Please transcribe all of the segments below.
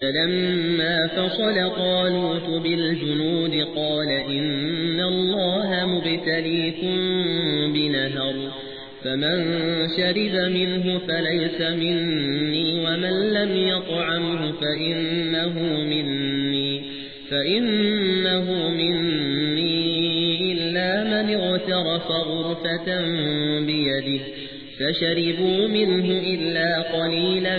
فلما فصل طالوت بالجنود قال إن الله مبتليكم بنهر فمن شرب منه فليس مني ومن لم يطعمه فإنه مني فإنه مني إلا من اغترف غرفة بيده فشربوا منه إلا قليلا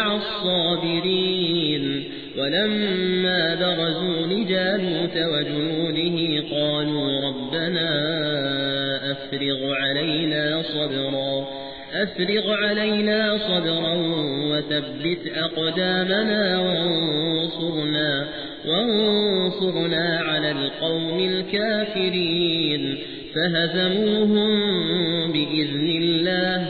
الصابرين. ولما برزوا لجالوت وجنوده قالوا ربنا أفرغ علينا صبرا أفرغ علينا صبرا وثبت أقدامنا وانصرنا, وانصرنا على القوم الكافرين. فهزموهم بإذن الله